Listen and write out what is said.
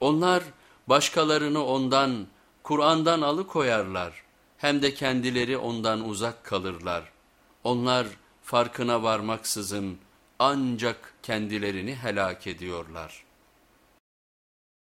Onlar başkalarını ondan, Kur'an'dan alıkoyarlar hem de kendileri ondan uzak kalırlar. Onlar farkına varmaksızın ancak kendilerini helak ediyorlar.''